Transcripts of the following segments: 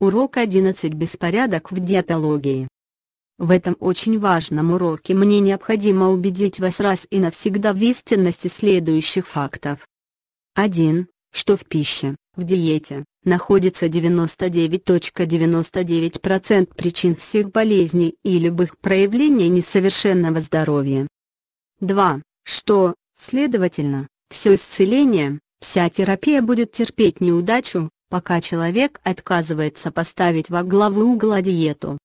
Урок 11 «Беспорядок в диетологии». В этом очень важном уроке мне необходимо убедить вас раз и навсегда в истинности следующих фактов. 1. Что в пище, в диете, находится 99.99% причин всех болезней и любых проявлений несовершенного здоровья. 2. Что, следовательно, все исцеление, вся терапия будет терпеть неудачу, пока человек отказывается поставить во главу угла диету.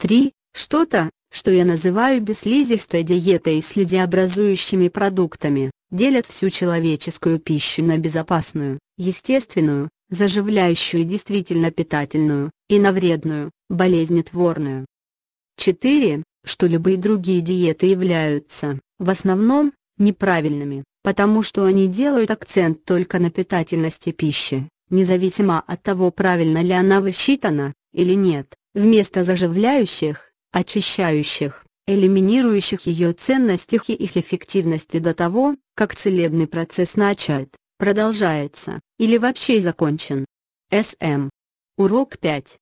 3. Что-то, что я называю бесслизистой диетой и слизеобразующими продуктами, делят всю человеческую пищу на безопасную, естественную, заживляющую и действительно питательную, и на вредную, болезнетворную. 4. Что любые другие диеты являются, в основном, неправильными, потому что они делают акцент только на питательности пищи, независимо от того правильно ли она высчитана, или нет, вместо заживляющих, очищающих, элиминирующих ее ценности и их эффективности до того, как целебный процесс начат, продолжается, или вообще закончен. СМ. Урок 5.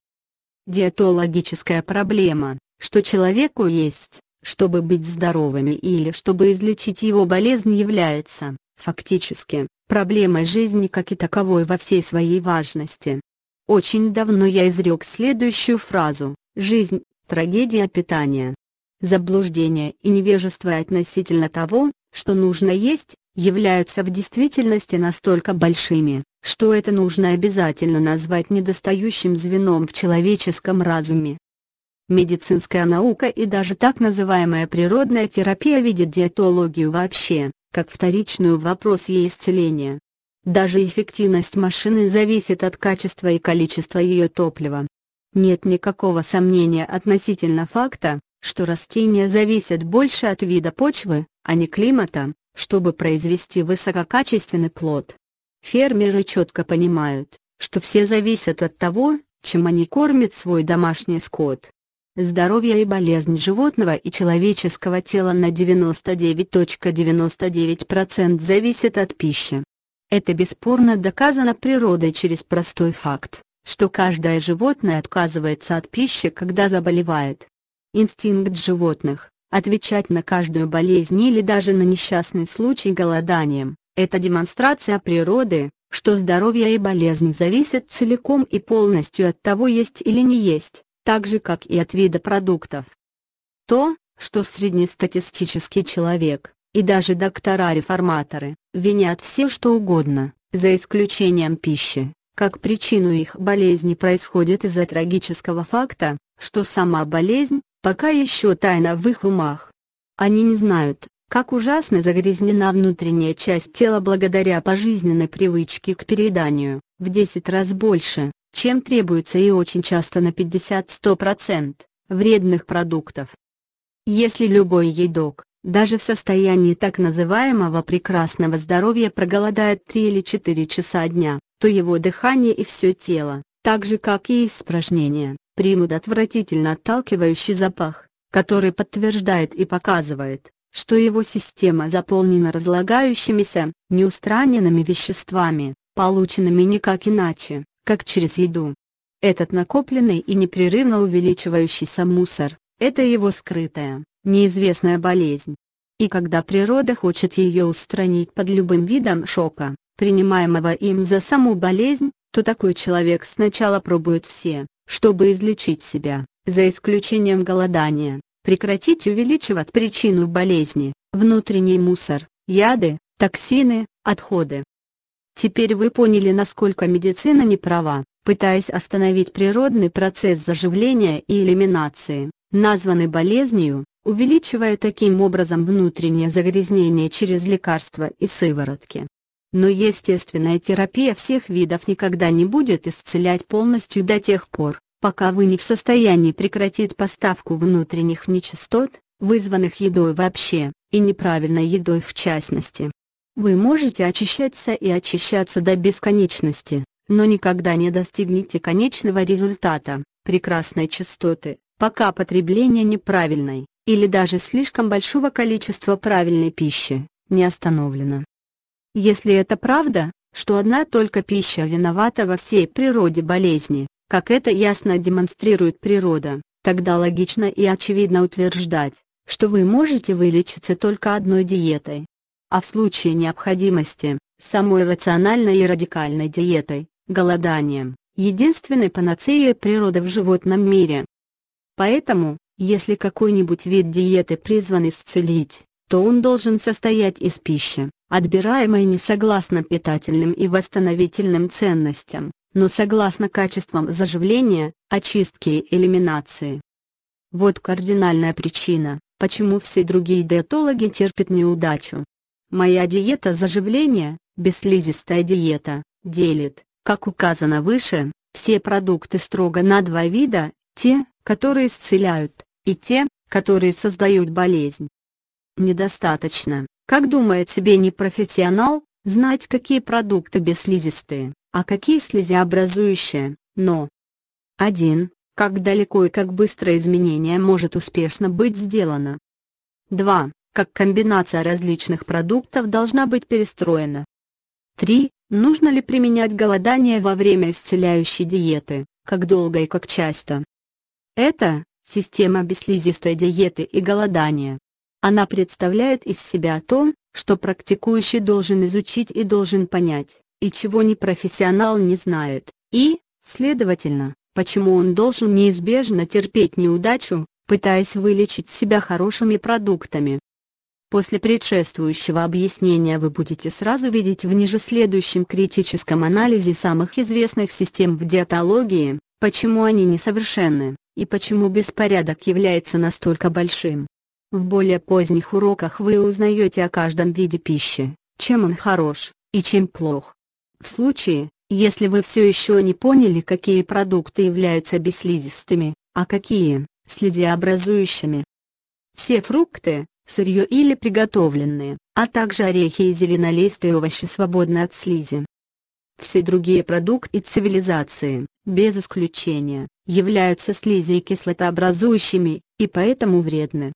Диетологическая проблема, что человеку есть, чтобы быть здоровыми или чтобы излечить его болезнь является, фактически, проблемой жизни как и таковой во всей своей важности. Очень давно я изрек следующую фразу «Жизнь – трагедия питания». Заблуждение и невежество относительно того, что нужно есть, являются в действительности настолько большими, что это нужно обязательно назвать недостающим звеном в человеческом разуме. Медицинская наука и даже так называемая природная терапия видят диетологию вообще, как вторичную в вопросе исцеления. Даже эффективность машины зависит от качества и количества ее топлива. Нет никакого сомнения относительно факта, что растения зависят больше от вида почвы, а не климата, чтобы произвести высококачественный плод. Фермеры четко понимают, что все зависят от того, чем они кормят свой домашний скот. Здоровье и болезнь животного и человеческого тела на 99.99% зависит от пищи. Это бесспорно доказано природой через простой факт, что каждое животное отказывается от пищи, когда заболевает. Инстинкт животных – отвечать на каждую болезнь или даже на несчастный случай голоданием – это демонстрация природы, что здоровье и болезнь зависят целиком и полностью от того есть или не есть так же как и от вида продуктов. То, что среднестатистический человек, и даже доктора-реформаторы, винят все что угодно, за исключением пищи, как причину их болезни происходит из-за трагического факта, что сама болезнь, пока еще тайна в их умах. Они не знают, как ужасно загрязнена внутренняя часть тела благодаря пожизненной привычке к перееданию, в 10 раз больше, чем требуется и очень часто на 50-100% вредных продуктов. Если любой едок, даже в состоянии так называемого прекрасного здоровья проголодает 3 или 4 часа дня, то его дыхание и все тело, так же как и испражнения, примут отвратительно отталкивающий запах, который подтверждает и показывает, что его система заполнена разлагающимися, неустраненными веществами, полученными никак иначе, как через еду. Этот накопленный и непрерывно увеличивающийся мусор – это его скрытая, неизвестная болезнь. И когда природа хочет ее устранить под любым видом шока, принимаемого им за саму болезнь, то такой человек сначала пробует все, чтобы излечить себя, за исключением голодания, прекратить увеличивать причину болезни, внутренний мусор, яды, токсины, отходы. Теперь вы поняли насколько медицина не права, пытаясь остановить природный процесс заживления и элиминации, названный болезнью, увеличивая таким образом внутреннее загрязнение через лекарства и сыворотки. Но естественная терапия всех видов никогда не будет исцелять полностью до тех пор, пока вы не в состоянии прекратить поставку внутренних нечистот, вызванных едой вообще, и неправильной едой в частности. Вы можете очищаться и очищаться до бесконечности, но никогда не достигнете конечного результата, прекрасной частоты, пока потребление неправильной, или даже слишком большого количества правильной пищи, не остановлено. Если это правда, что одна только пища виновата во всей природе болезни, как это ясно демонстрирует природа, тогда логично и очевидно утверждать, что вы можете вылечиться только одной диетой. А в случае необходимости, самой рациональной и радикальной диетой, голоданием, единственной панацеей природы в животном мире. Поэтому, если какой-нибудь вид диеты призван исцелить, то он должен состоять из пищи, отбираемой не согласно питательным и восстановительным ценностям, но согласно качествам заживления, очистки и элиминации. Вот кардинальная причина, почему все другие диетологи терпят неудачу. Моя диета заживления, бесслизистая диета, делит, как указано выше, все продукты строго на два вида, те, которые исцеляют, и те, которые создают болезнь. Недостаточно, как думает себе непрофессионал, знать какие продукты бесслизистые, а какие слезеобразующие, но 1. Как далеко и как быстро изменение может успешно быть сделано. 2. Как комбинация различных продуктов должна быть перестроена. 3. Нужно ли применять голодание во время исцеляющей диеты, как долго и как часто. Это система бесслизистой диеты и голодания. Она представляет из себя то, что практикующий должен изучить и должен понять и чего непрофессионал не знает, и, следовательно, почему он должен неизбежно терпеть неудачу, пытаясь вылечить себя хорошими продуктами. После предшествующего объяснения вы будете сразу видеть в ниже следующем критическом анализе самых известных систем в диетологии, почему они несовершенны, и почему беспорядок является настолько большим. В более поздних уроках вы узнаете о каждом виде пищи, чем он хорош, и чем плох. В случае, если вы все еще не поняли какие продукты являются бесслизистыми, а какие – слизеобразующими. Все фрукты, сырье или приготовленные, а также орехи и зеленолистые овощи свободны от слизи. Все другие продукты цивилизации, без исключения, являются слизи и кислотообразующими, и поэтому вредны.